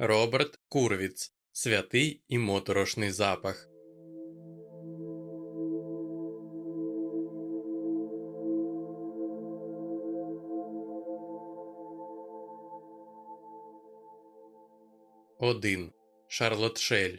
Роберт Курвіц Святий і моторошний запах. Один Шарлотшель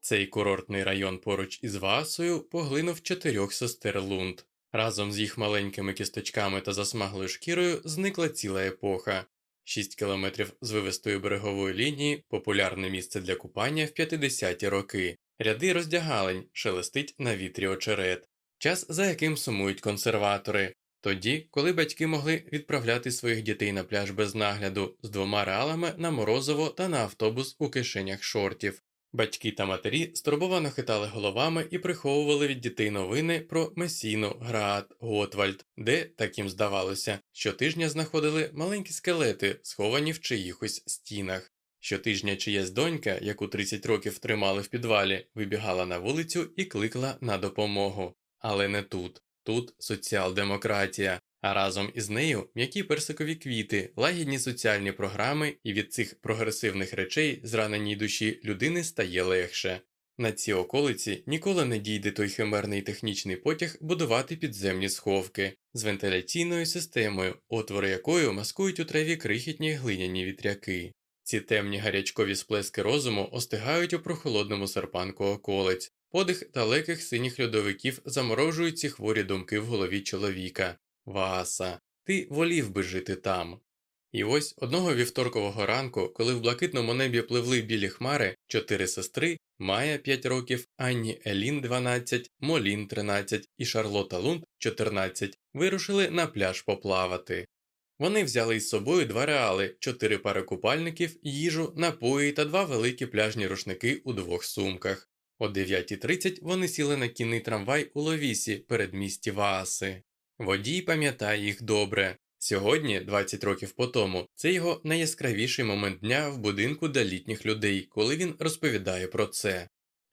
Цей курортний район поруч із Васою поглинув чотирьох сестер Лунд. Разом з їх маленькими кісточками та засмаглою шкірою зникла ціла епоха. Шість кілометрів з вивистої берегової лінії популярне місце для купання в 50-ті роки, ряди роздягалень, шелестить на вітрі очерет, час, за яким сумують консерватори. Тоді, коли батьки могли відправляти своїх дітей на пляж без нагляду з двома реалами на морозово та на автобус у кишенях шортів. Батьки та матері стурбовано хитали головами і приховували від дітей новини про Месіну, Град, Готвальд, де, так їм здавалося, щотижня знаходили маленькі скелети, сховані в чиїхось стінах. Щотижня чиясь донька, яку 30 років тримали в підвалі, вибігала на вулицю і кликала на допомогу. Але не тут. Тут соціал-демократія, а разом із нею м'які персикові квіти, лагідні соціальні програми, і від цих прогресивних речей зраненій душі людини стає легше. На ці околиці ніколи не дійде той химерний технічний потяг будувати підземні сховки з вентиляційною системою, отвори якої маскують у траві крихітні глиняні вітряки. Ці темні гарячкові сплески розуму остигають у прохолодному серпанку околиць, подих далеких синіх льодовиків заморожують ці хворі думки в голові чоловіка. Васа, ти волів би жити там. І ось одного вівторкового ранку, коли в блакитному небі пливли білі хмари, чотири сестри Майя 5 років, Анні Елін 12, Молін 13 і Шарлота Лунд 14 вирушили на пляж поплавати. Вони взяли із собою два реали, чотири пари купальників, їжу, напої та два великі пляжні рушники у двох сумках. О 9.30 вони сіли на кінний трамвай у Ловісі передмісті Вааси. Водій пам'ятає їх добре. Сьогодні, 20 років по тому, це його найяскравіший момент дня в будинку для літніх людей, коли він розповідає про це.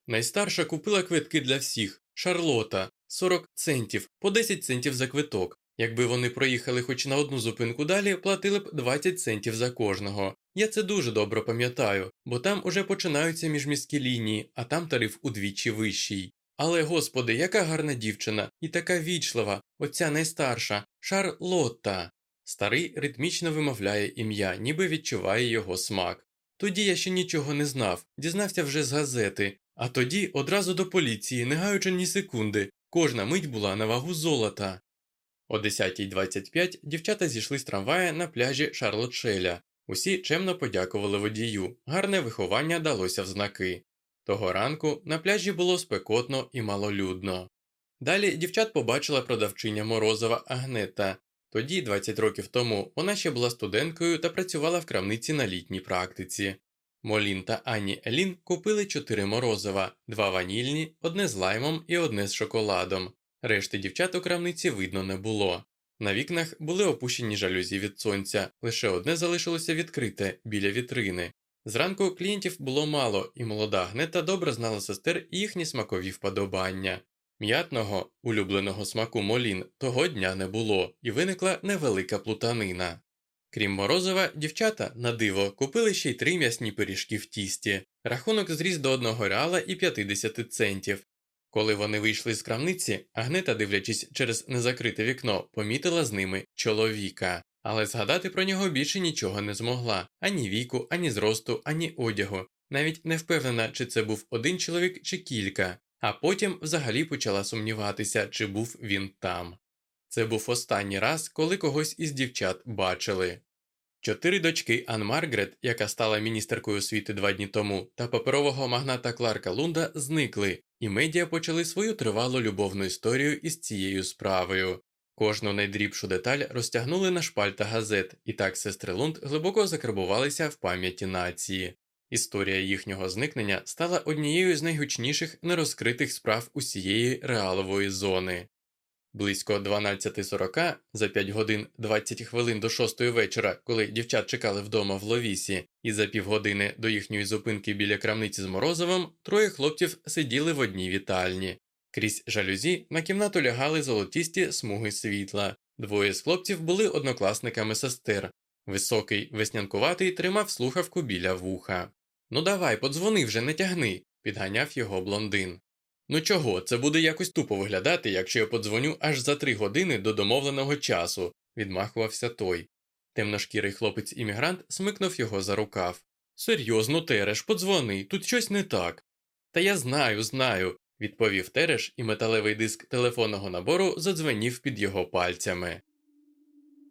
Найстарша купила квитки для всіх Шарлота 40 центів, по 10 центів за квиток. Якби вони проїхали хоч на одну зупинку далі, платили б 20 центів за кожного. Я це дуже добре пам'ятаю, бо там уже починаються міжміські лінії, а там тариф удвічі вищий. Але, господи, яка гарна дівчина, і така вічлива, оця найстарша, Шарлотта. Старий ритмічно вимовляє ім'я, ніби відчуває його смак. Тоді я ще нічого не знав, дізнався вже з газети, а тоді одразу до поліції, не гаючи ні секунди, кожна мить була на вагу золота. О 10.25 дівчата зійшли з трамвая на пляжі Шарлотшеля. Усі чемно подякували водію, гарне виховання далося в знаки. Того ранку на пляжі було спекотно і малолюдно. Далі дівчат побачила продавчиня Морозова Агнета. Тоді, 20 років тому, вона ще була студенткою та працювала в крамниці на літній практиці. Молін та Ані Елін купили чотири морозива, два ванільні, одне з лаймом і одне з шоколадом. Решти дівчат у крамниці видно не було. На вікнах були опущені жалюзі від сонця, лише одне залишилося відкрите біля вітрини. Зранку клієнтів було мало, і молода гнета добре знала сестер і їхні смакові вподобання. М'ятного, улюбленого смаку молін того дня не було, і виникла невелика плутанина. Крім морозива, дівчата, на диво, купили ще й три м'ясні пиріжки в тісті, рахунок зріс до одного реала і 50 центів. Коли вони вийшли з крамниці, Агнета, дивлячись через незакрите вікно, помітила з ними чоловіка, але згадати про нього більше нічого не змогла ані віку, ані зросту, ані одягу. Навіть не впевнена, чи це був один чоловік чи кілька, а потім взагалі почала сумніватися, чи був він там. Це був останній раз, коли когось із дівчат бачили. Чотири дочки Ан Маргрет, яка стала міністеркою освіти два дні тому, та паперового магната Кларка Лунда зникли, і медіа почали свою тривалу любовну історію із цією справою. Кожну найдрібшу деталь розтягнули на шпальта газет, і так сестри Лунд глибоко закарбувалися в пам'яті нації. Історія їхнього зникнення стала однією з найгучніших нерозкритих справ усієї реалової зони. Близько 12.40, за 5 годин 20 хвилин до 6 вечора, коли дівчат чекали вдома в ловісі, і за півгодини до їхньої зупинки біля крамниці з Морозовим, троє хлопців сиділи в одній вітальні. Крізь жалюзі на кімнату лягали золотісті смуги світла. Двоє з хлопців були однокласниками сестер. Високий веснянкуватий тримав слухавку біля вуха. Ну давай, подзвони вже, не тягни, підганяв його блондин. Ну чого, це буде якось тупо виглядати, якщо я подзвоню аж за три години до домовленого часу, відмахувався той. Темношкірий хлопець іммігрант смикнув його за рукав. Серйозно, Тереш, подзвони, тут щось не так. Та я знаю, знаю, відповів Тереш, і металевий диск телефонного набору задзвенів під його пальцями.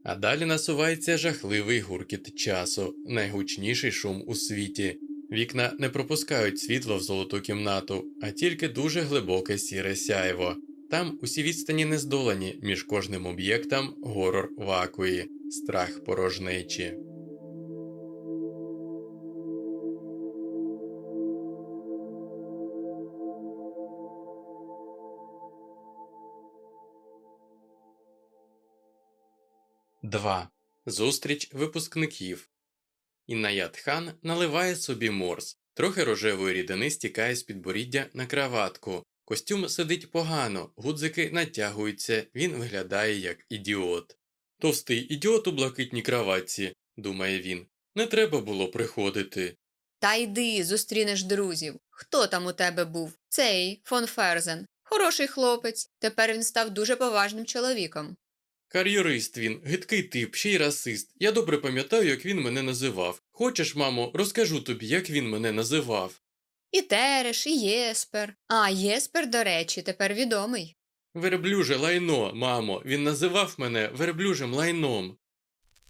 А далі насувається жахливий гуркіт часу, найгучніший шум у світі. Вікна не пропускають світло в золоту кімнату, а тільки дуже глибоке сіре сяйво. Там усі відстані не здолані між кожним об'єктом горор вакуї, страх порожнечі. Два. Зустріч випускників. Іннаят хан наливає собі морс. Трохи рожевої рідини стікає з підборіддя на краватку. Костюм сидить погано, гудзики натягуються, він виглядає як ідіот. Товстий ідіот у блакитній краватці, думає він. Не треба було приходити. Та йди, зустрінеш друзів. Хто там у тебе був? Цей фон Ферзен. Хороший хлопець. Тепер він став дуже поважним чоловіком. Кар'єрист він, гидкий тип, ще й расист. Я добре пам'ятаю, як він мене називав. Хочеш, мамо, розкажу тобі, як він мене називав. І Тереш, і Єспер. А Єспер, до речі, тепер відомий. Верблюже лайно, мамо, він називав мене верблюжим лайном.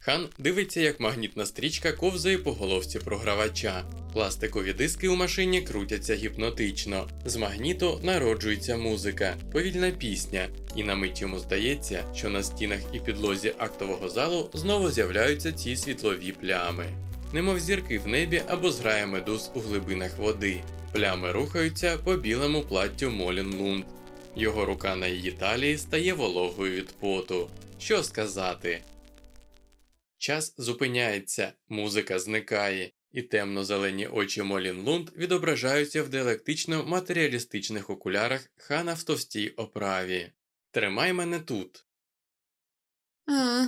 Хан дивиться, як магнітна стрічка ковзає по головці програвача. Пластикові диски у машині крутяться гіпнотично. З магніту народжується музика, повільна пісня, і на мить йому здається, що на стінах і підлозі актового залу знову з'являються ці світлові плями. Немов зірки в небі або зграє медуз у глибинах води. Плями рухаються по білому платтю Молін Лунд. Його рука на її талії стає вологою від поту. Що сказати? Час зупиняється, музика зникає, і темно-зелені очі Молін Лунд відображаються в диалектично матеріалістичних окулярах хана в товстій оправі. Тримай мене тут. А,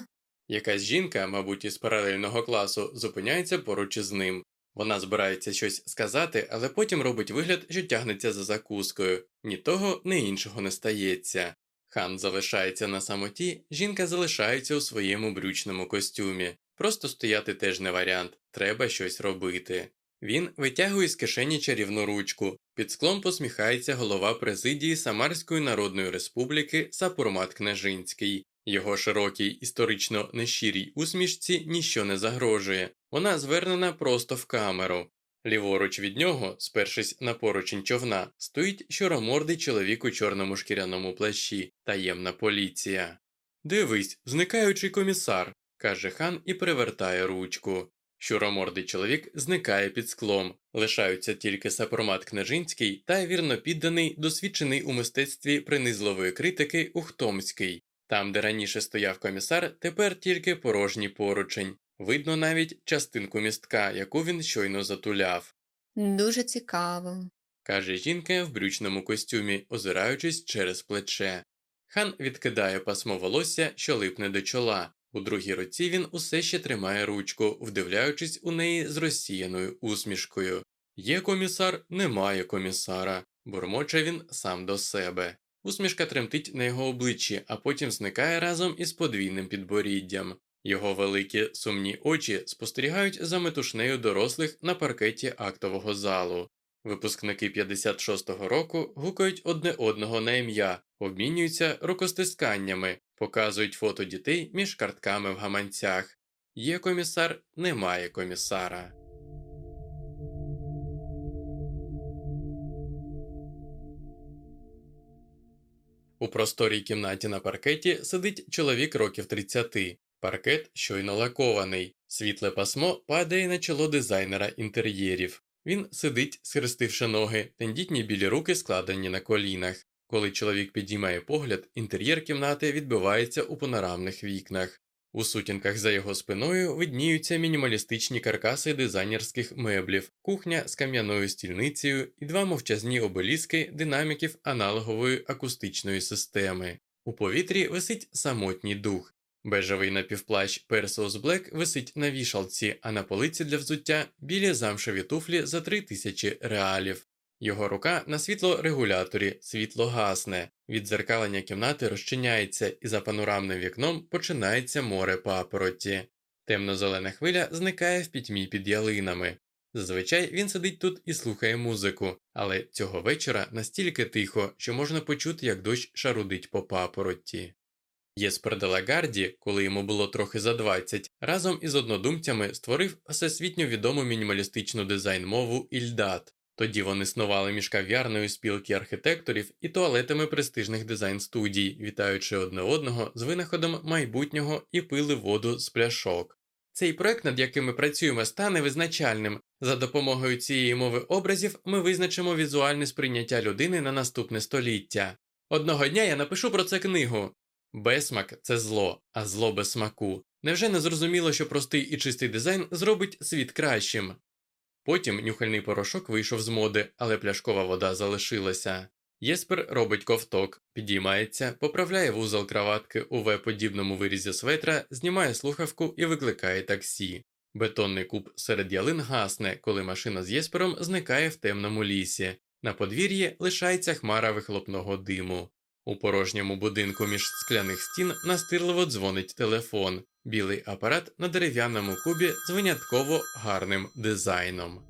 Якась жінка, мабуть, із паралельного класу, зупиняється поруч із ним. Вона збирається щось сказати, але потім робить вигляд, що тягнеться за закускою. Ні того, ні іншого не стається. Хан залишається на самоті, жінка залишається у своєму брючному костюмі. Просто стояти теж не варіант, треба щось робити. Він витягує з кишені чарівну ручку. Під склом посміхається голова президії Самарської Народної Республіки Сапурмат Княжинський. Його широкій історично нещирій усмішці ніщо не загрожує, вона звернена просто в камеру. Ліворуч від нього, спершись на поручень човна, стоїть щоромордий чоловік у чорному шкіряному плащі, таємна поліція. Дивись, зникаючий комісар, каже хан і привертає ручку. Щуромордий чоловік зникає під склом, лишаються тільки сапромат Княжинський та вірно підданий, досвідчений у мистецтві принизливої критики Ухтомський. Там, де раніше стояв комісар, тепер тільки порожній поручень. Видно навіть частинку містка, яку він щойно затуляв, дуже цікаво. каже жінка в брючному костюмі, озираючись через плече. Хан відкидає пасмо волосся, що липне до чола. У другій руці він усе ще тримає ручку, вдивляючись у неї з розсіяною усмішкою. Є комісар, немає комісара, бурмоче він сам до себе. Усмішка тремтить на його обличчі, а потім зникає разом із подвійним підборіддям. Його великі сумні очі спостерігають за метушнею дорослих на паркеті актового залу. Випускники 56-го року гукають одне одного на ім'я, обмінюються рукостисканнями, показують фото дітей між картками в гаманцях. Є комісар, немає комісара. У просторій кімнаті на паркеті сидить чоловік років 30. Паркет щойно лакований, світле пасмо падає на чоло дизайнера інтер'єрів. Він сидить, схрестивши ноги, тендітні білі руки складені на колінах. Коли чоловік підіймає погляд, інтер'єр кімнати відбивається у панорамних вікнах. У сутінках за його спиною видніються мінімалістичні каркаси дизайнерських меблів, кухня з кам'яною стільницею і два мовчазні обеліски динаміків аналогової акустичної системи. У повітрі висить самотній дух. Бежевий напівплащ Perseus Black висить на вішалці, а на полиці для взуття білі замшеві туфлі за три тисячі реалів. Його рука на світлорегуляторі, світло гасне, від дзеркалення кімнати розчиняється, і за панорамним вікном починається море папороті. Темно-зелена хвиля зникає в пітьмі під ялинами. Зазвичай він сидить тут і слухає музику, але цього вечора настільки тихо, що можна почути, як дощ шарудить по папоротті. Єспер Делагарді, коли йому було трохи за 20, разом із однодумцями створив всесвітньо відому мінімалістичну дизайн-мову Ільдат. Тоді вони снували між кав'ярною спілки архітекторів і туалетами престижних дизайн-студій, вітаючи одне одного з винаходом майбутнього і пили воду з пляшок. Цей проект, над яким ми працюємо, стане визначальним. За допомогою цієї мови образів ми визначимо візуальне сприйняття людини на наступне століття. Одного дня я напишу про це книгу. Безсмак це зло, а зло без смаку. Невже не зрозуміло, що простий і чистий дизайн зробить світ кращим? Потім нюхальний порошок вийшов з моди, але пляшкова вода залишилася. Єспер робить ковток, підіймається, поправляє вузол краватки у В-подібному вирізі светра, знімає слухавку і викликає таксі. Бетонний куб серед ялин гасне, коли машина з Єспером зникає в темному лісі. На подвір'ї лишається хмара вихлопного диму. У порожньому будинку між скляних стін настирливо дзвонить телефон, білий апарат на дерев'яному кубі з винятково гарним дизайном.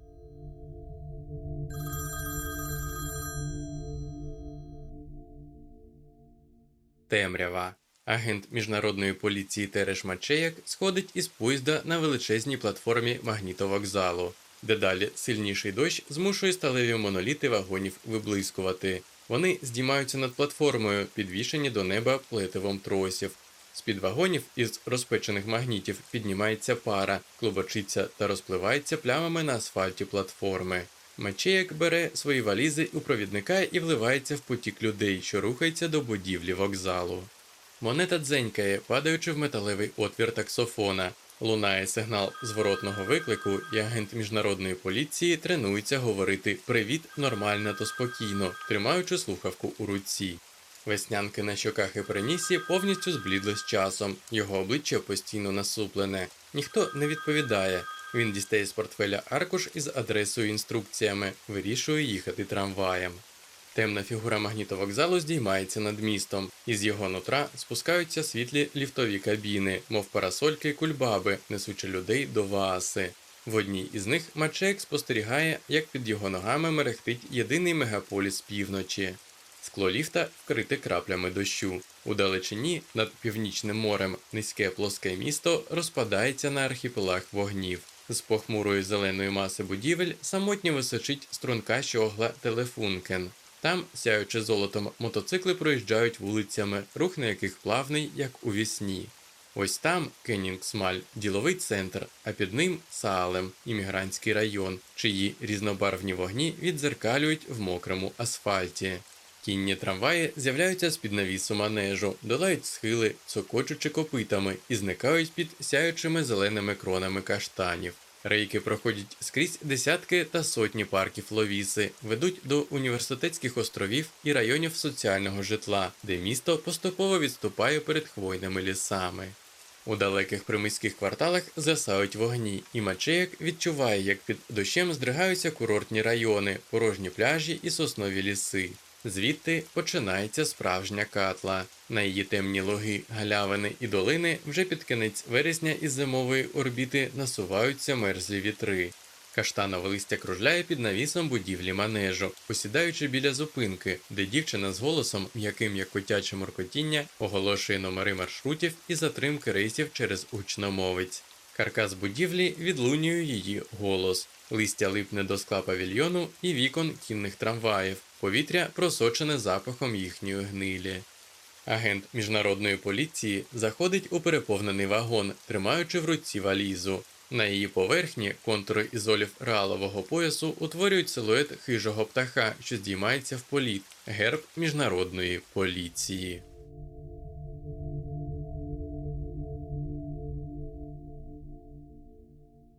Темрява. Агент міжнародної поліції Тереш Мачеяк сходить із поїзда на величезній платформі магнітовокзалу. Дедалі сильніший дощ змушує сталеві моноліти вагонів виблискувати. Вони здіймаються над платформою, підвішені до неба плетивом тросів. З-під вагонів із розпечених магнітів піднімається пара, клубочиться та розпливається плямами на асфальті платформи. Мачеяк бере свої валізи у провідника і вливається в потік людей, що рухається до будівлі вокзалу. Монета дзенькає, падаючи в металевий отвір таксофона. Лунає сигнал зворотного виклику, і агент міжнародної поліції тренується говорити Привіт, нормально та спокійно, тримаючи слухавку у руці. Веснянки на щоках і перенісі повністю зблідли з часом, його обличчя постійно насуплене. Ніхто не відповідає. Він дістає з портфеля аркуш із адресою інструкціями, вирішує їхати трамваєм. Темна фігура магнітовокзалу здіймається над містом, із його нутра спускаються світлі ліфтові кабіни, мов парасольки кульбаби, несучи людей до вааси. В одній із них Мачек спостерігає, як під його ногами мерехтить єдиний мегаполіс півночі. Скло ліфта вкрите краплями дощу. У далечині над північним морем низьке плоске місто розпадається на архіпелаг вогнів. З похмурої зеленої маси будівель самотньо височить струнка щогла телефункен. Там, сяючи золотом, мотоцикли проїжджають вулицями, рух на яких плавний, як у вісні. Ось там Кеннінгсмаль, діловий центр, а під ним Саалем, іммігрантський район, чиї різнобарвні вогні відзеркалюють в мокрому асфальті. Кінні трамваї з'являються з під навісу манежу, долають схили, цокочучи копитами і зникають під сяючими зеленими кронами каштанів. Рейки проходять скрізь десятки та сотні парків ловіси, ведуть до університетських островів і районів соціального житла, де місто поступово відступає перед хвойними лісами. У далеких приміських кварталах засають вогні, і Мачеяк відчуває, як під дощем здригаються курортні райони, порожні пляжі і соснові ліси. Звідти починається справжня катла. На її темні логи, галявини і долини вже під кінець вересня із зимової орбіти насуваються мерзлі вітри. Каштанове листя кружляє під навісом будівлі манежу, посідаючи біля зупинки, де дівчина з голосом, м'яким як котяче моркотіння, оголошує номери маршрутів і затримки рейсів через гучномовець. Каркас будівлі відлунює її голос. Листя липне до скла павільйону і вікон кінних трамваїв. Повітря просочене запахом їхньої гнилі. Агент міжнародної поліції заходить у переповнений вагон, тримаючи в руці валізу. На її поверхні контури ізолів реалового поясу утворюють силует хижого птаха, що здіймається в політ, герб міжнародної поліції.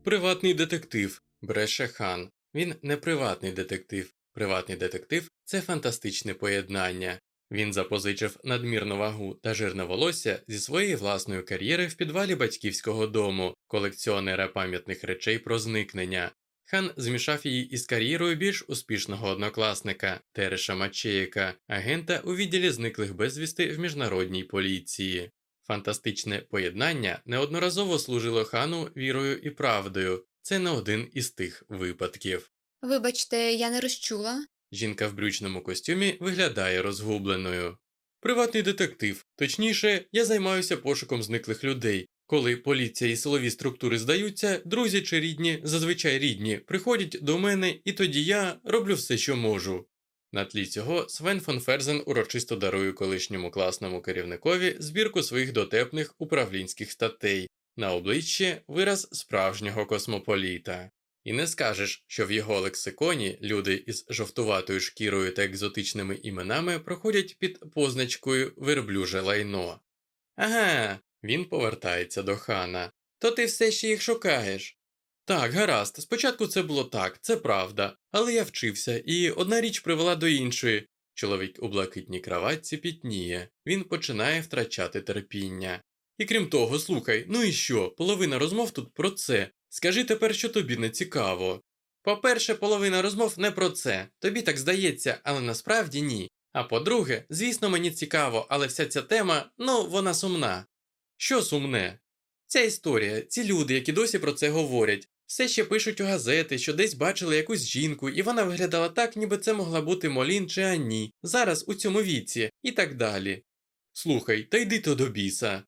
Приватний детектив бреше хан. Він не приватний детектив. Приватний детектив це фантастичне поєднання. Він запозичив надмірну вагу та жирне волосся зі своєї власної кар'єри в підвалі батьківського дому, колекціонера пам'ятних речей про зникнення. Хан змішав її із кар'єрою більш успішного однокласника Тереша Мачеєка, агента у відділі зниклих безвісти в міжнародній поліції. Фантастичне поєднання неодноразово служило хану вірою і правдою. Це не один із тих випадків. Вибачте, я не розчула. Жінка в брючному костюмі виглядає розгубленою. Приватний детектив, точніше, я займаюся пошуком зниклих людей. Коли поліція і силові структури здаються, друзі чи рідні, зазвичай рідні, приходять до мене, і тоді я роблю все, що можу. На тлі цього Свен фон Ферзен урочисто дарує колишньому класному керівникові збірку своїх дотепних управлінських статей, на обличчі вираз справжнього космополіта. І не скажеш, що в його лексиконі люди із жовтуватою шкірою та екзотичними іменами проходять під позначкою верблюже лайно. Ага, він повертається до хана. То ти все ще їх шукаєш. Так, гаразд, спочатку це було так, це правда, але я вчився, і одна річ привела до іншої. Чоловік у блакитній краватці пітніє, він починає втрачати терпіння. І крім того, слухай, ну і що, половина розмов тут про це. Скажи тепер, що тобі не цікаво. По-перше, половина розмов не про це, тобі так здається, але насправді ні. А по-друге, звісно, мені цікаво, але вся ця тема, ну, вона сумна. Що сумне? Ця історія, ці люди, які досі про це говорять, все ще пишуть у газети, що десь бачили якусь жінку, і вона виглядала так, ніби це могла бути Молін чи Ані, зараз у цьому віці, і так далі. Слухай, та йди то до біса.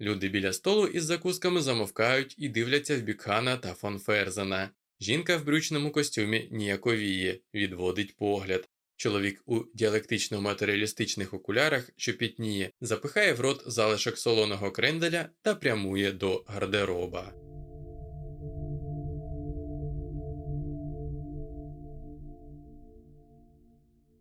Люди біля столу із закусками замовкають і дивляться в бік хана та фон Ферзена. Жінка в брючному костюмі ніяковіє, відводить погляд. Чоловік у діалектично матеріалістичних окулярах, що пітніє, запихає в рот залишок солоного кренделя та прямує до гардероба.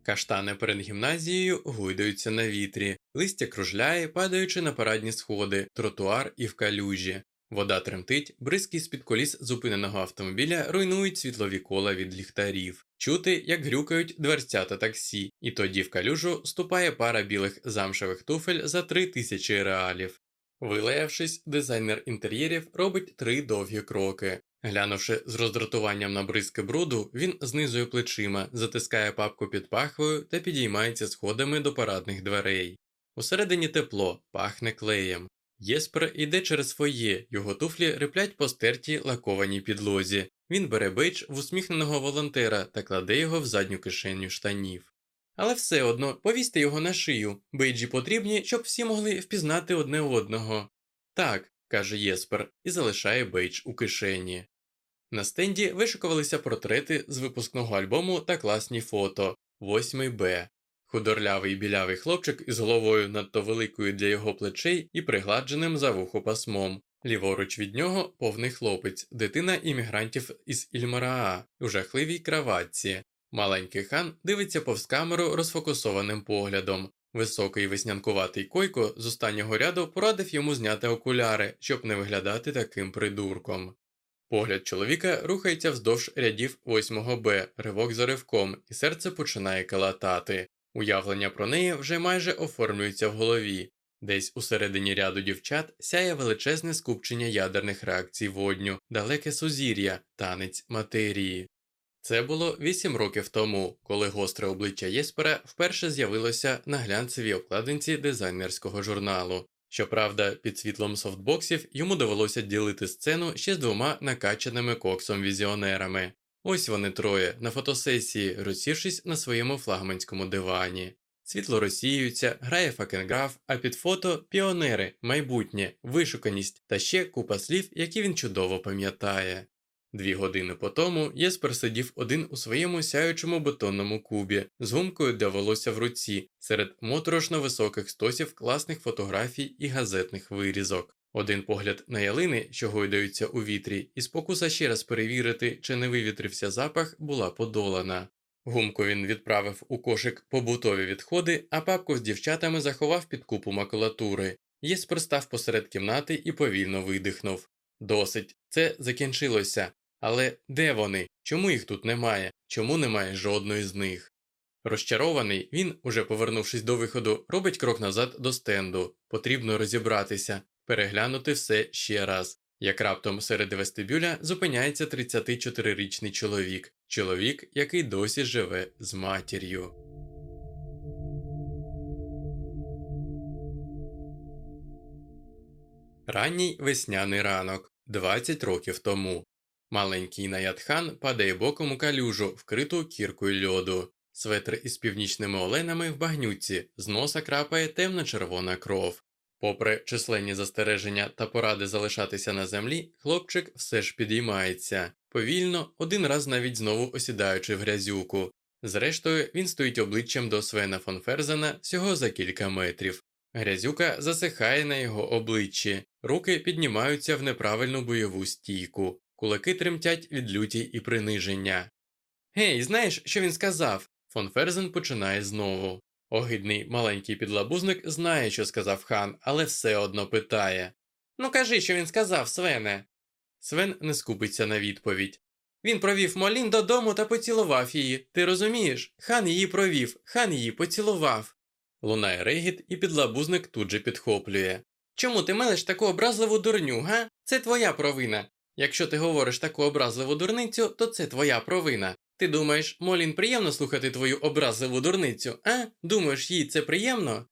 Каштани перед гімназією гойдаються на вітрі, листя кружляє, падаючи на парадні сходи, тротуар і в калюжі. Вода тремтить, бризки з-під коліс зупиненого автомобіля руйнують світлові кола від ліхтарів, чути, як грюкають дверцята таксі, і тоді в калюжу ступає пара білих замшевих туфель за три тисячі реалів. Вилаявшись, дизайнер інтер'єрів робить три довгі кроки. Глянувши з роздратуванням на бризки бруду, він знизує плечима, затискає папку під пахвою та підіймається сходами до парадних дверей. Усередині тепло, пахне клеєм. Єспер йде через фоє, його туфлі риплять по стертій лакованій підлозі. Він бере бейдж в усміхненого волонтера та кладе його в задню кишеню штанів. Але все одно повісьте його на шию, бейджі потрібні, щоб всі могли впізнати одне одного. Так, каже Єспер і залишає бейдж у кишені. На стенді вишикувалися портрети з випускного альбому та класні фото 8 Б. Худорлявий білявий хлопчик із головою надто великою для його плечей і пригладженим за вухо пасмом. Ліворуч від нього повний хлопець, дитина іммігрантів із Ільмараа у жахливій краватці. Маленький хан дивиться повз камеру розфокусованим поглядом. Високий веснянкуватий койко з останнього ряду порадив йому зняти окуляри, щоб не виглядати таким придурком. Погляд чоловіка рухається вздовж рядів 8 Б, ривок за ривком, і серце починає калатати. Уявлення про неї вже майже оформлюється в голові. Десь у середині ряду дівчат сяє величезне скупчення ядерних реакцій водню, далеке сузір'я, танець матерії. Це було вісім років тому, коли гостре обличчя Єспера вперше з'явилося на глянцевій обкладинці дизайнерського журналу. Щоправда, під світлом софтбоксів йому довелося ділити сцену ще з двома накачаними коксом візіонерами. Ось вони троє на фотосесії, розсівшись на своєму флагманському дивані. Світло розсіюється, грає факенграф, а під фото піонери, майбутнє, вишуканість та ще купа слів, які він чудово пам'ятає. Дві години по тому Єспер сидів один у своєму сяючому бетонному кубі з гумкою для волосся в руці серед моторошно високих стосів класних фотографій і газетних вирізок. Один погляд на ялини, що гойдаються у вітрі, і спокуса ще раз перевірити, чи не вивітрився запах, була подолана. Гумку він відправив у кошик побутові відходи, а папку з дівчатами заховав під купу макулатури. Єспер став посеред кімнати і повільно видихнув. Досить, це закінчилося. Але де вони? Чому їх тут немає? Чому немає жодної з них? Розчарований, він, уже повернувшись до виходу, робить крок назад до стенду. Потрібно розібратися, переглянути все ще раз. Як раптом серед вестибюля зупиняється 34-річний чоловік, чоловік, який досі живе з матір'ю. Ранній весняний ранок, 20 років тому. Маленький Наядхан падає боком у калюжу, вкриту кіркою льоду. Светр із північними оленами в багнюці, з носа крапає темно-червона кров. Попри численні застереження та поради залишатися на землі, хлопчик все ж підіймається, повільно, один раз навіть знову осідаючи в грязюку. Зрештою, він стоїть обличчям до Свена фон Ферзена всього за кілька метрів. Грязюка засихає на його обличчі, руки піднімаються в неправильну бойову стійку, кулаки тремтять від люті і приниження. Гей, знаєш, що він сказав? Фон Ферзен починає знову. Огидний маленький підлабузник знає, що сказав хан, але все одно питає Ну кажи, що він сказав, Свене. Свен не скупиться на відповідь. Він провів Молін додому та поцілував її. Ти розумієш? Хан її провів, хан її поцілував. Лунає регіт, і підлабузник тут же підхоплює. Чому ти мелиш таку образливу дурню, га? Це твоя провина. Якщо ти говориш таку образливу дурницю, то це твоя провина. Ти думаєш, Молін приємно слухати твою образливу дурницю, а? Думаєш, їй це приємно?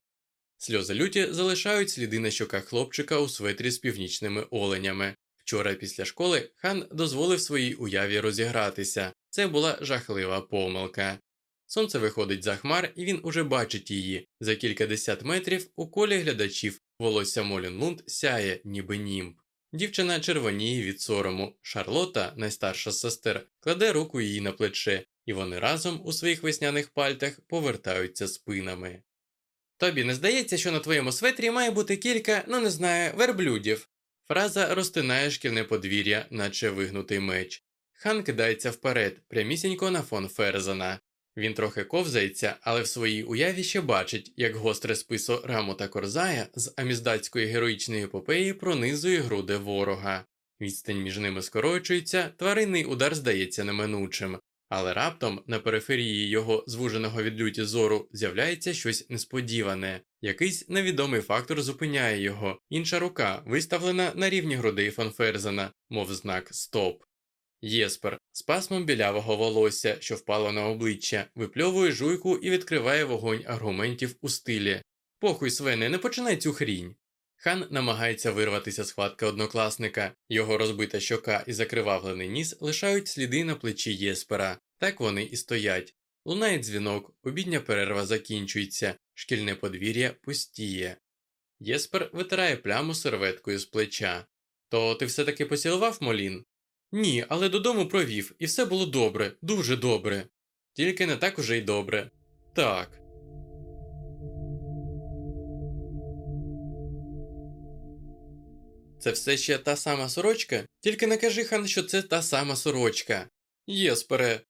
Сльози люті залишають сліди на щоках хлопчика у светрі з північними оленями. Вчора після школи хан дозволив своїй уяві розігратися. Це була жахлива помилка. Сонце виходить за хмар, і він уже бачить її. За кількадесят метрів у колі глядачів волосся Молін Лунд сяє, ніби німб. Дівчина червоніє від сорому. Шарлота, найстарша з сестер, кладе руку їй на плече, і вони разом у своїх весняних пальтах повертаються спинами. Тобі не здається, що на твоєму светрі має бути кілька, ну не знаю, верблюдів. Фраза розтинає шкільне подвір'я, наче вигнутий меч. Хан кидається вперед, прямісінько на фон Ферзена. Він трохи ковзається, але в своїй уяві ще бачить, як гостре списо Раму та Корзая з аміздатської героїчної епопеї пронизує груди ворога. Відстань між ними скорочується, тваринний удар здається неминучим, але раптом на периферії його звуженого від люті зору з'являється щось несподіване. Якийсь невідомий фактор зупиняє його, інша рука виставлена на рівні грудей Фонферзена, мов знак Стоп. Єспер з пасмом білявого волосся, що впало на обличчя, випльовує жуйку і відкриває вогонь аргументів у стилі Похуй, Свене, не починай цю хрінь. Хан намагається вирватися з хватки однокласника, його розбита щока і закривавлений ніс лишають сліди на плечі Єспера, так вони і стоять. Лунає дзвінок, обідня перерва закінчується, шкільне подвір'я пустіє. Єспер витирає пляму серветкою з плеча. То ти все таки поцілував Молін? Ні, але додому провів, і все було добре, дуже добре. Тільки не так уже й добре. Так. Це все ще та сама сорочка? Тільки не кажи хан, що це та сама сорочка. Єспере.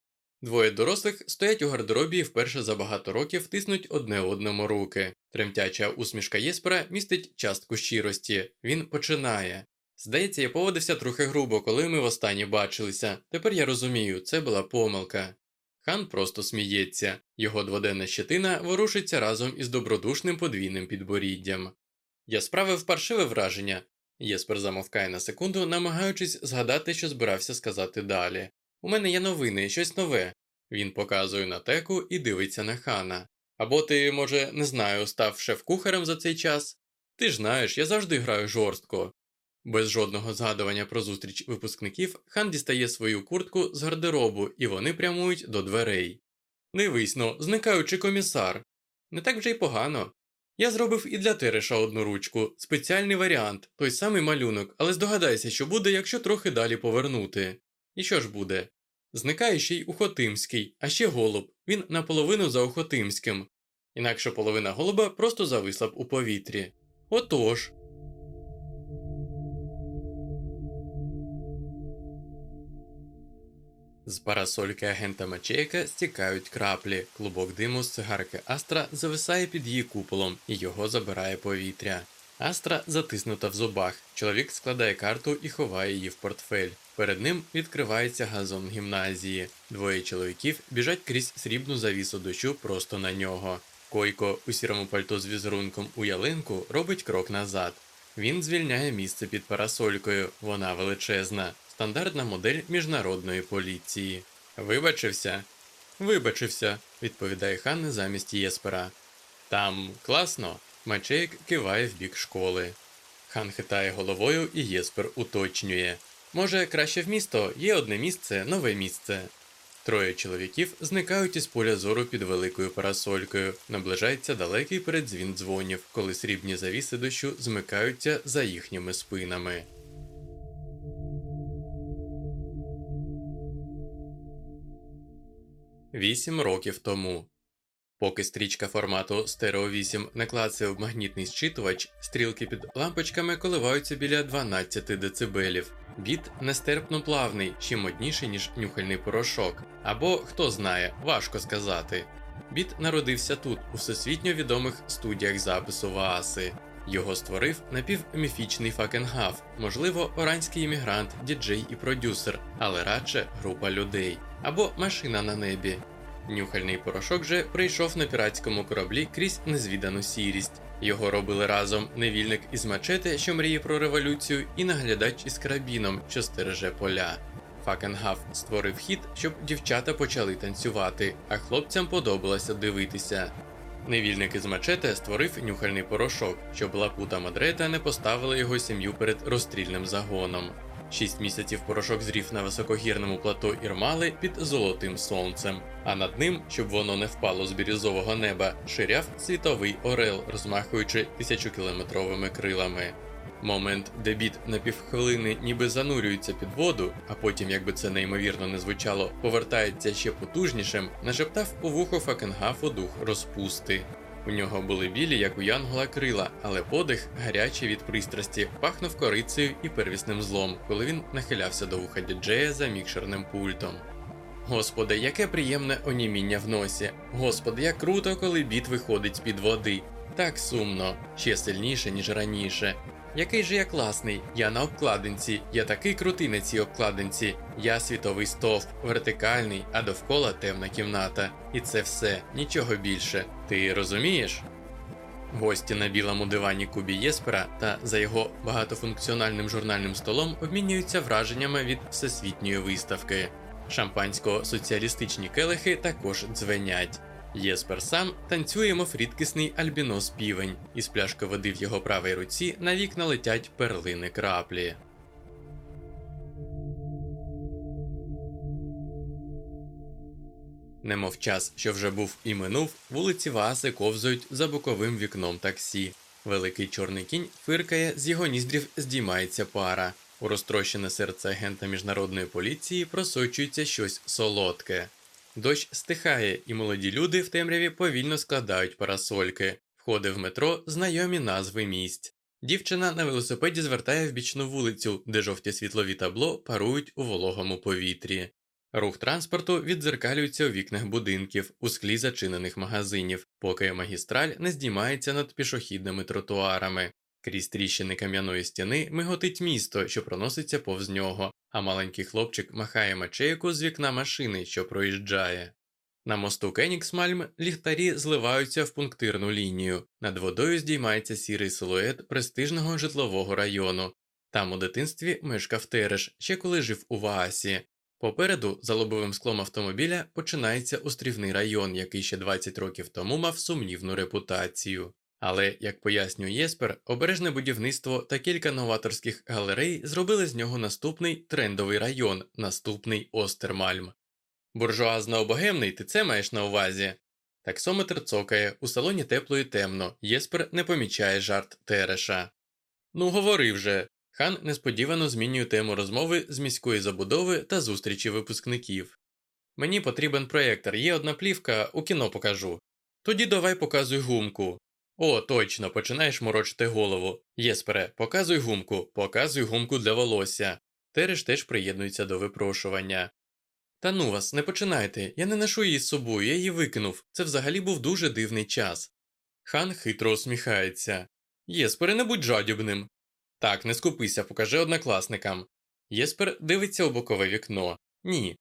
Двоє дорослих стоять у гардеробі і вперше за багато років тиснуть одне одному руки. Тремтяча усмішка Єспера містить частку щирості. Він починає. Здається, я поводився трохи грубо, коли ми востаннє бачилися. Тепер я розумію, це була помилка. Хан просто сміється, його дводенна щетина ворушиться разом із добродушним подвійним підборіддям. Я справив паршиве враження. Єспер замовкає на секунду, намагаючись згадати, що збирався сказати далі. У мене є новини, щось нове. Він показує на теку і дивиться на хана. Або ти, може, не знаю, став шеф-кухарем за цей час? Ти ж знаєш, я завжди граю жорстко. Без жодного згадування про зустріч випускників хан дістає свою куртку з гардеробу, і вони прямують до дверей. Дивись но, зникаючий комісар. Не так вже й погано. Я зробив і для Тереша одну ручку, спеціальний варіант, той самий малюнок, але здогадайся, що буде, якщо трохи далі повернути. І що ж буде? Зникає ще й Ухотимський, а ще голуб, він наполовину за Ухотимським. Інакше половина голуба просто зависла б у повітрі. Отож. З парасольки агента Мачейка стікають краплі, клубок диму з цигарки Астра зависає під її куполом і його забирає повітря. Астра затиснута в зубах. Чоловік складає карту і ховає її в портфель. Перед ним відкривається газон гімназії. Двоє чоловіків біжать крізь срібну завісу дощу просто на нього. Койко у сірому пальто з візерунком у ялинку робить крок назад. Він звільняє місце під парасолькою, вона величезна, стандартна модель міжнародної поліції. Вибачився? Вибачився, відповідає Хан замість Єспера. Там класно. Мачеєк киває в бік школи. Хан хитає головою і Єспер уточнює. Може, краще в місто, є одне місце, нове місце. Троє чоловіків зникають із поля зору під великою парасолькою. Наближається далекий передзвін дзвонів, коли срібні завіси дощу змикаються за їхніми спинами. Вісім років тому. Поки стрічка формату Стерео 8 не клацає в магнітний зчитувач, стрілки під лампочками коливаються біля 12 дБ. Біт нестерпно плавний, ще модніший, ніж нюхальний порошок. Або, хто знає, важко сказати. Біт народився тут, у всесвітньо відомих студіях запису Вааси. Його створив напівміфічний Факенгав, можливо, оранський іммігрант, діджей і продюсер, але радше група людей або машина на небі. Нюхальний порошок же прийшов на піратському кораблі крізь незвідану сірість. Його робили разом невільник із мачете, що мріє про революцію, і наглядач із карабіном, що стереже поля. Факенгав створив хід, щоб дівчата почали танцювати, а хлопцям подобалося дивитися. Невільник із мачете створив нюхальний порошок, щоб лакута Мадрета не поставила його сім'ю перед розстрільним загоном. Шість місяців порошок зрів на високогірному плато Ірмали під золотим сонцем, а над ним, щоб воно не впало з бірюзового неба, ширяв світовий орел, розмахуючи тисячокілометровими крилами. Момент, де біт на півхвилини ніби занурюється під воду, а потім, якби це неймовірно не звучало, повертається ще потужнішим, нашептав у вухо Факенгафу дух розпусти. У нього були білі, як у Янгола крила, але подих, гарячий від пристрасті, пахнув корицею і первісним злом, коли він нахилявся до вуха діджея за мікшерним пультом. Господи, яке приємне оніміння в носі. Господи, як круто, коли біт виходить з-під води. Так сумно, ще сильніше, ніж раніше. Який же я класний, я на обкладинці, я такий крутий на цій обкладинці, я світовий стовп, вертикальний, а довкола темна кімната. І це все, нічого більше. Ти розумієш? Гості на білому дивані Кубі Єспера та за його багатофункціональним журнальним столом обмінюються враженнями від всесвітньої виставки. Шампансько-соціалістичні келихи також дзвенять. Єспер сам танцює, мов рідкісний альбінос півень, із пляшки води в його правій руці на вікна летять перлини краплі. Немов час, що вже був і минув, вулиці Вааси ковзають за боковим вікном таксі. Великий чорний кінь фиркає, з його ніздрів здіймається пара. У розтрощене серце агента міжнародної поліції просочується щось солодке. Дощ стихає, і молоді люди в темряві повільно складають парасольки. Входи в метро знайомі назви місць. Дівчина на велосипеді звертає в бічну вулицю, де жовті світлові табло парують у вологому повітрі. Рух транспорту віддзеркалюється у вікнах будинків, у склі зачинених магазинів, поки магістраль не здіймається над пішохідними тротуарами. Крізь тріщини кам'яної стіни миготить місто, що проноситься повз нього, а маленький хлопчик махає мачейку з вікна машини, що проїжджає. На мосту Кеніксмальм ліхтарі зливаються в пунктирну лінію. Над водою здіймається сірий силует престижного житлового району. Там у дитинстві мешкав Тереш, ще коли жив у Ваасі. Попереду, за лобовим склом автомобіля, починається острівний район, який ще 20 років тому мав сумнівну репутацію. Але, як пояснює Єспер, обережне будівництво та кілька новаторських галерей зробили з нього наступний трендовий район, наступний Остермальм. Буржуазно богемний ти це маєш на увазі. Таксометр цокає, у салоні тепло і темно, Єспер не помічає жарт Тереша. Ну, говори вже. Хан несподівано змінює тему розмови з міської забудови та зустрічі випускників. Мені потрібен проєктор, є одна плівка, у кіно покажу. Тоді давай показуй гумку. О, точно, починаєш морочити голову. Єспере, показуй гумку, показуй гумку для волосся. Тереш теж приєднується до випрошування. Та ну вас, не починайте, я не ношу її з собою, я її викинув. Це взагалі був дуже дивний час. Хан хитро усміхається. Єспере, не будь жадібним. Так, не скупися, покажи однокласникам. Єспер дивиться у бокове вікно. Ні.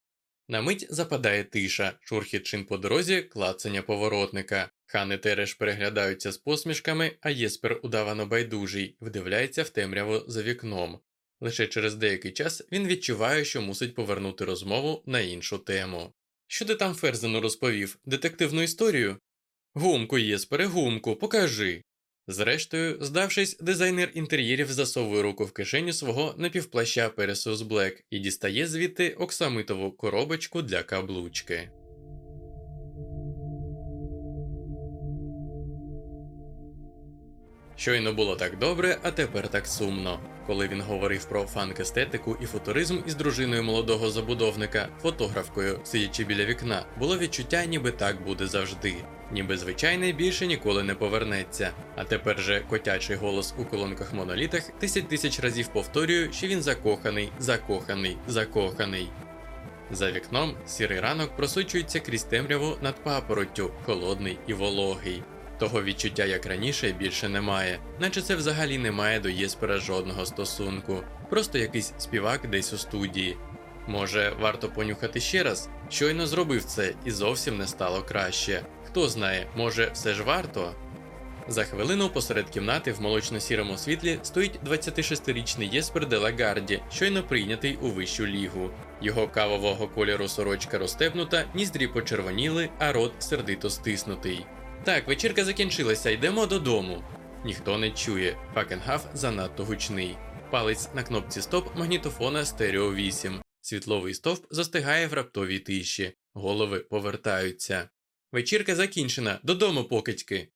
На мить западає тиша, шурхіт шин по дорозі, клацання поворотника. Хан і Тереш переглядаються з посмішками, а Єспер удавано байдужий, вдивляється в темряву за вікном. Лише через деякий час він відчуває, що мусить повернути розмову на іншу тему. Що ти там Ферзену розповів? Детективну історію? Гумку, Єспере, гумку, покажи. Зрештою, здавшись, дизайнер інтер'єрів засовує руку в кишеню свого напівплаща Пересус Блек і дістає звідти оксамитову коробочку для каблучки. Щойно було так добре, а тепер так сумно. Коли він говорив про фанк-естетику і футуризм із дружиною молодого забудовника, фотографкою, сидячи біля вікна, було відчуття, ніби так буде завжди, ніби звичайний більше ніколи не повернеться. А тепер же котячий голос у колонках монолітах тисяч тисяч разів повторює, що він закоханий, закоханий, закоханий. За вікном сірий ранок просочується крізь темряву над папороттю, холодний і вологий. Того відчуття, як раніше, більше немає, наче це взагалі не має до Єспера жодного стосунку, просто якийсь співак десь у студії. Може, варто понюхати ще раз? Щойно зробив це і зовсім не стало краще. Хто знає, може, все ж варто? За хвилину посеред кімнати в молочно-сірому світлі стоїть 26-річний Єспер де Лагарді, щойно прийнятий у вищу лігу. Його кавового кольору сорочка розтепнута, ніздрі почервоніли, а рот сердито стиснутий. Так, вечірка закінчилася, йдемо додому. Ніхто не чує, Факенгаф занадто гучний. Палець на кнопці стоп магнітофона Стерео 8. Світловий стовп застигає в раптовій тиші, голови повертаються. Вечірка закінчена, додому покидьки.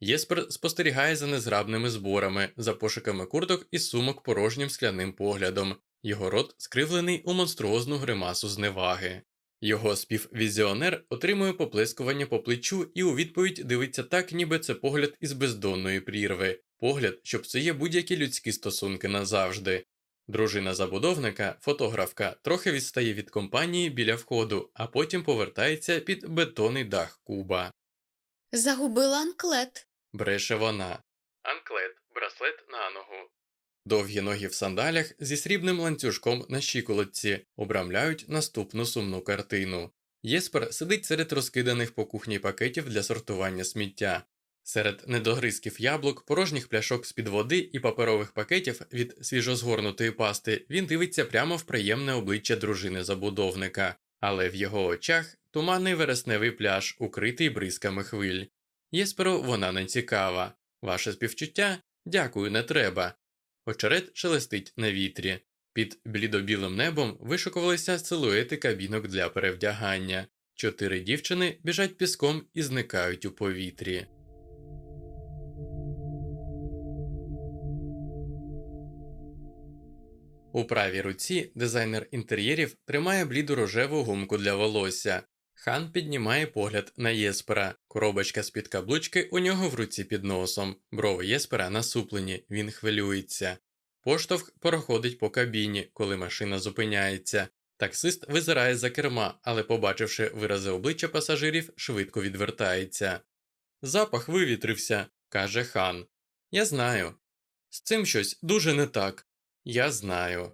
Єспер спостерігає за незграбними зборами, за пошуками курток і сумок порожнім скляним поглядом. Його рот скривлений у монструозну гримасу зневаги. Його співвізіонер отримує поплескування по плечу і у відповідь дивиться так, ніби це погляд із бездонної прірви, погляд, що псує будь-які людські стосунки назавжди. Дружина забудовника, фотографка, трохи відстає від компанії біля входу, а потім повертається під бетонний дах куба. Загубила анклет. Бреше вона. Анклет, браслет на ногу. Довгі ноги в сандалях зі срібним ланцюжком на щиколотці обрамляють наступну сумну картину. Єспер сидить серед розкиданих по кухні пакетів для сортування сміття. Серед недогризків яблук, порожніх пляшок з-під води і паперових пакетів від свіжозгорнутої пасти він дивиться прямо в приємне обличчя дружини забудовника, але в його очах туманний вересневий пляж, укритий бризками хвиль. Єсперу вона не цікава. Ваше співчуття? Дякую, не треба. Очерет шелестить на вітрі. Під блідобілим небом вишукувалися силуети кабінок для перевдягання. Чотири дівчини біжать піском і зникають у повітрі. У правій руці дизайнер інтер'єрів тримає бліду рожеву гумку для волосся. Хан піднімає погляд на Єспера. Коробочка з-під каблучки у нього в руці під носом. Брови Єспера насуплені, він хвилюється. Поштовх проходить по кабіні, коли машина зупиняється. Таксист визирає за керма, але, побачивши вирази обличчя пасажирів, швидко відвертається. Запах вивітрився, каже хан. Я знаю. З цим щось дуже не так. Я знаю.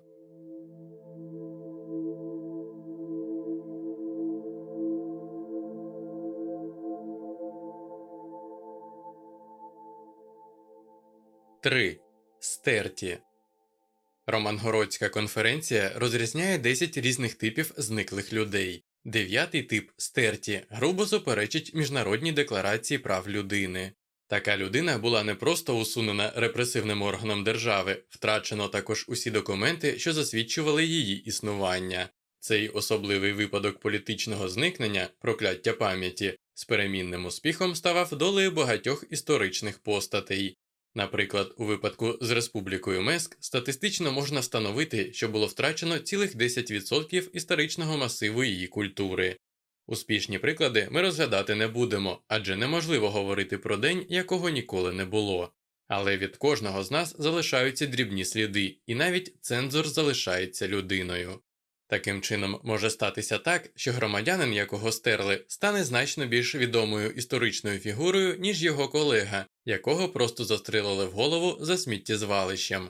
Три. Стерті. Романгородська конференція розрізняє 10 різних типів зниклих людей. Дев'ятий тип стерті грубо суперечить міжнародній декларації прав людини. Така людина була не просто усунена репресивним органом держави, втрачено також усі документи, що засвідчували її існування. Цей особливий випадок політичного зникнення, прокляття пам'яті, з перемінним успіхом ставав долею багатьох історичних постатей. Наприклад, у випадку з Республікою Меск статистично можна встановити, що було втрачено цілих 10% історичного масиву її культури. Успішні приклади ми розглядати не будемо, адже неможливо говорити про день, якого ніколи не було. Але від кожного з нас залишаються дрібні сліди, і навіть цензор залишається людиною. Таким чином може статися так, що громадянин, якого стерли, стане значно більш відомою історичною фігурою, ніж його колега, якого просто застрелили в голову за сміттєзвалищем.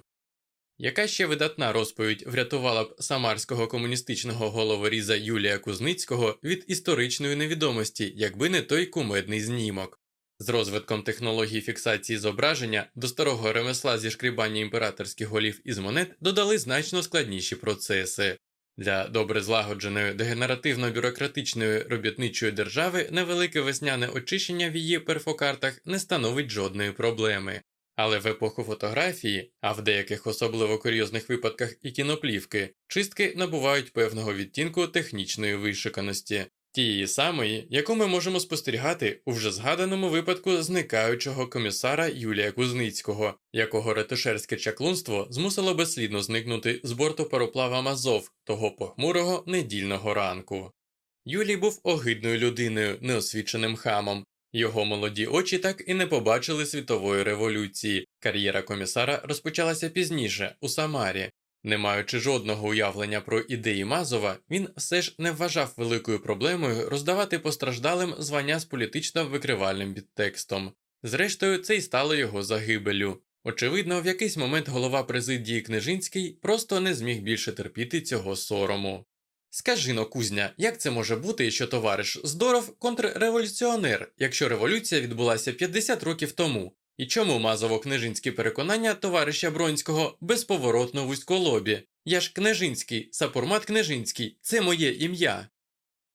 Яка ще видатна розповідь врятувала б самарського комуністичного головоріза Юлія Кузницького від історичної невідомості, якби не той кумедний знімок? З розвитком технології фіксації зображення до старого ремесла зі шкрібання імператорських голів із монет додали значно складніші процеси. Для добре злагодженої дегенеративно-бюрократичної робітничої держави невелике весняне очищення в її перфокартах не становить жодної проблеми. Але в епоху фотографії, а в деяких особливо курйозних випадках і кіноплівки, чистки набувають певного відтінку технічної вишиканості, тієї самої, яку ми можемо спостерігати у вже згаданому випадку зникаючого комісара Юлія Кузницького, якого ретушерське чаклунство змусило безслідно зникнути з борту пароплава Мазов того похмурого недільного ранку. Юлій був огидною людиною, неосвіченим хамом. Його молоді очі так і не побачили світової революції. Кар'єра комісара розпочалася пізніше, у Самарі, не маючи жодного уявлення про ідеї Мазова, він все ж не вважав великою проблемою роздавати постраждалим звання з політично викривальним підтекстом. Зрештою, це й стало його загибелю. Очевидно, в якийсь момент голова президії Книжинський просто не зміг більше терпіти цього сорому. Скажи но, кузня, як це може бути, що товариш Здоров контрреволюціонер, якщо революція відбулася 50 років тому, і чому мазово-книжинські переконання товариша Бронського безповоротно вузьколобі? Я ж книжинський, сапурмат книжинський, це моє ім'я.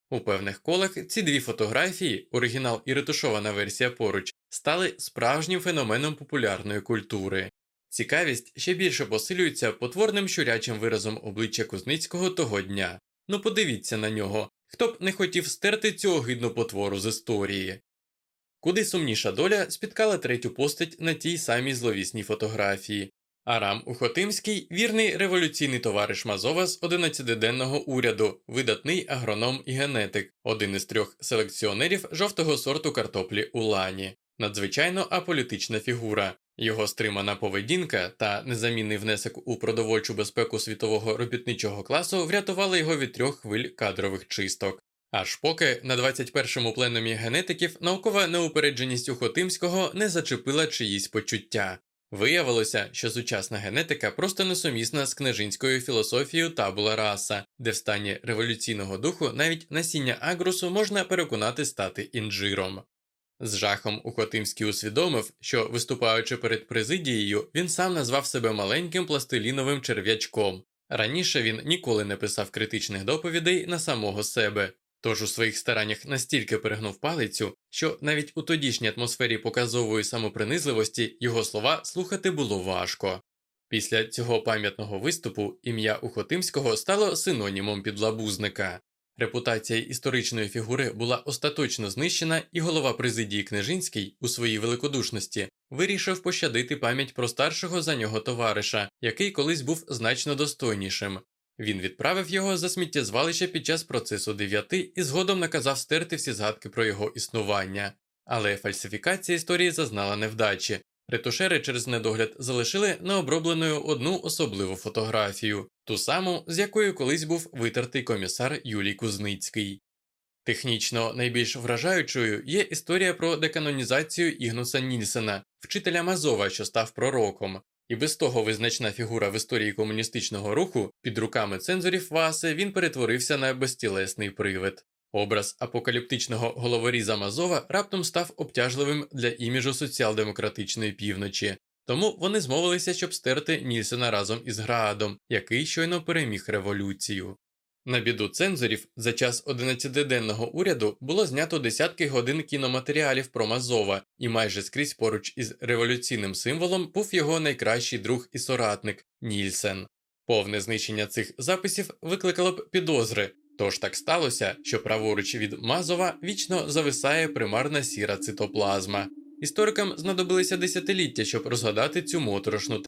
У певних колах ці дві фотографії, оригінал і ретушована версія поруч, стали справжнім феноменом популярної культури. Цікавість ще більше посилюється потворним щурячим виразом обличчя Кузницького того дня. Ну подивіться на нього, хто б не хотів стерти цю огидну потвору з історії. Куди сумніша доля спіткала третю постать на тій самій зловісній фотографії. Арам Ухотимський вірний революційний товариш Мазова з 11-денного уряду, видатний агроном і генетик, один із трьох селекціонерів жовтого сорту картоплі у лані, надзвичайно аполітична фігура. Його стримана поведінка та незамінний внесок у продовольчу безпеку світового робітничого класу врятували його від трьох хвиль кадрових чисток. Аж поки на 21-му пленумі генетиків наукова неупередженість Ухотимського не зачепила чиїсь почуття. Виявилося, що сучасна генетика просто несумісна з книжинською філософією табула раса, де в стані революційного духу навіть насіння агрусу можна переконати стати інжиром. З жахом Ухотимський усвідомив, що, виступаючи перед президією, він сам назвав себе маленьким пластиліновим черв'ячком. Раніше він ніколи не писав критичних доповідей на самого себе, Тож у своїх стараннях настільки перегнув палицю, що навіть у тодішній атмосфері показової самопринизливості його слова слухати було важко. Після цього пам'ятного виступу ім'я Ухотимського стало синонімом підлабузника. Репутація історичної фігури була остаточно знищена, і голова президії Книжинський у своїй великодушності вирішив пощадити пам'ять про старшого за нього товариша, який колись був значно достойнішим. Він відправив його за сміттєзвалище під час процесу 9 і згодом наказав стерти всі згадки про його існування. Але фальсифікація історії зазнала невдачі. Ретушери через недогляд залишили необробленою одну особливу фотографію, ту саму, з якою колись був витертий комісар Юлій Кузницький. Технічно найбільш вражаючою є історія про деканонізацію Ігнуса Нільсена, вчителя Мазова, що став пророком. І без того визначна фігура в історії комуністичного руху під руками цензорів Васи він перетворився на безтілесний привид. Образ апокаліптичного головоріза Мазова раптом став обтяжливим для іміжу соціал-демократичної півночі, тому вони змовилися, щоб стерти Нільсена разом із Граадом, який щойно переміг революцію. На біду цензорів за час 11-денного уряду було знято десятки годин кіноматеріалів про Мазова, і майже скрізь поруч із революційним символом був його найкращий друг і соратник Нільсен. Повне знищення цих записів викликало б підозри, тож так сталося, що праворуч від Мазова вічно зависає примарна сіра цитоплазма. Історикам знадобилися десятиліття, щоб розгадати цю моторошну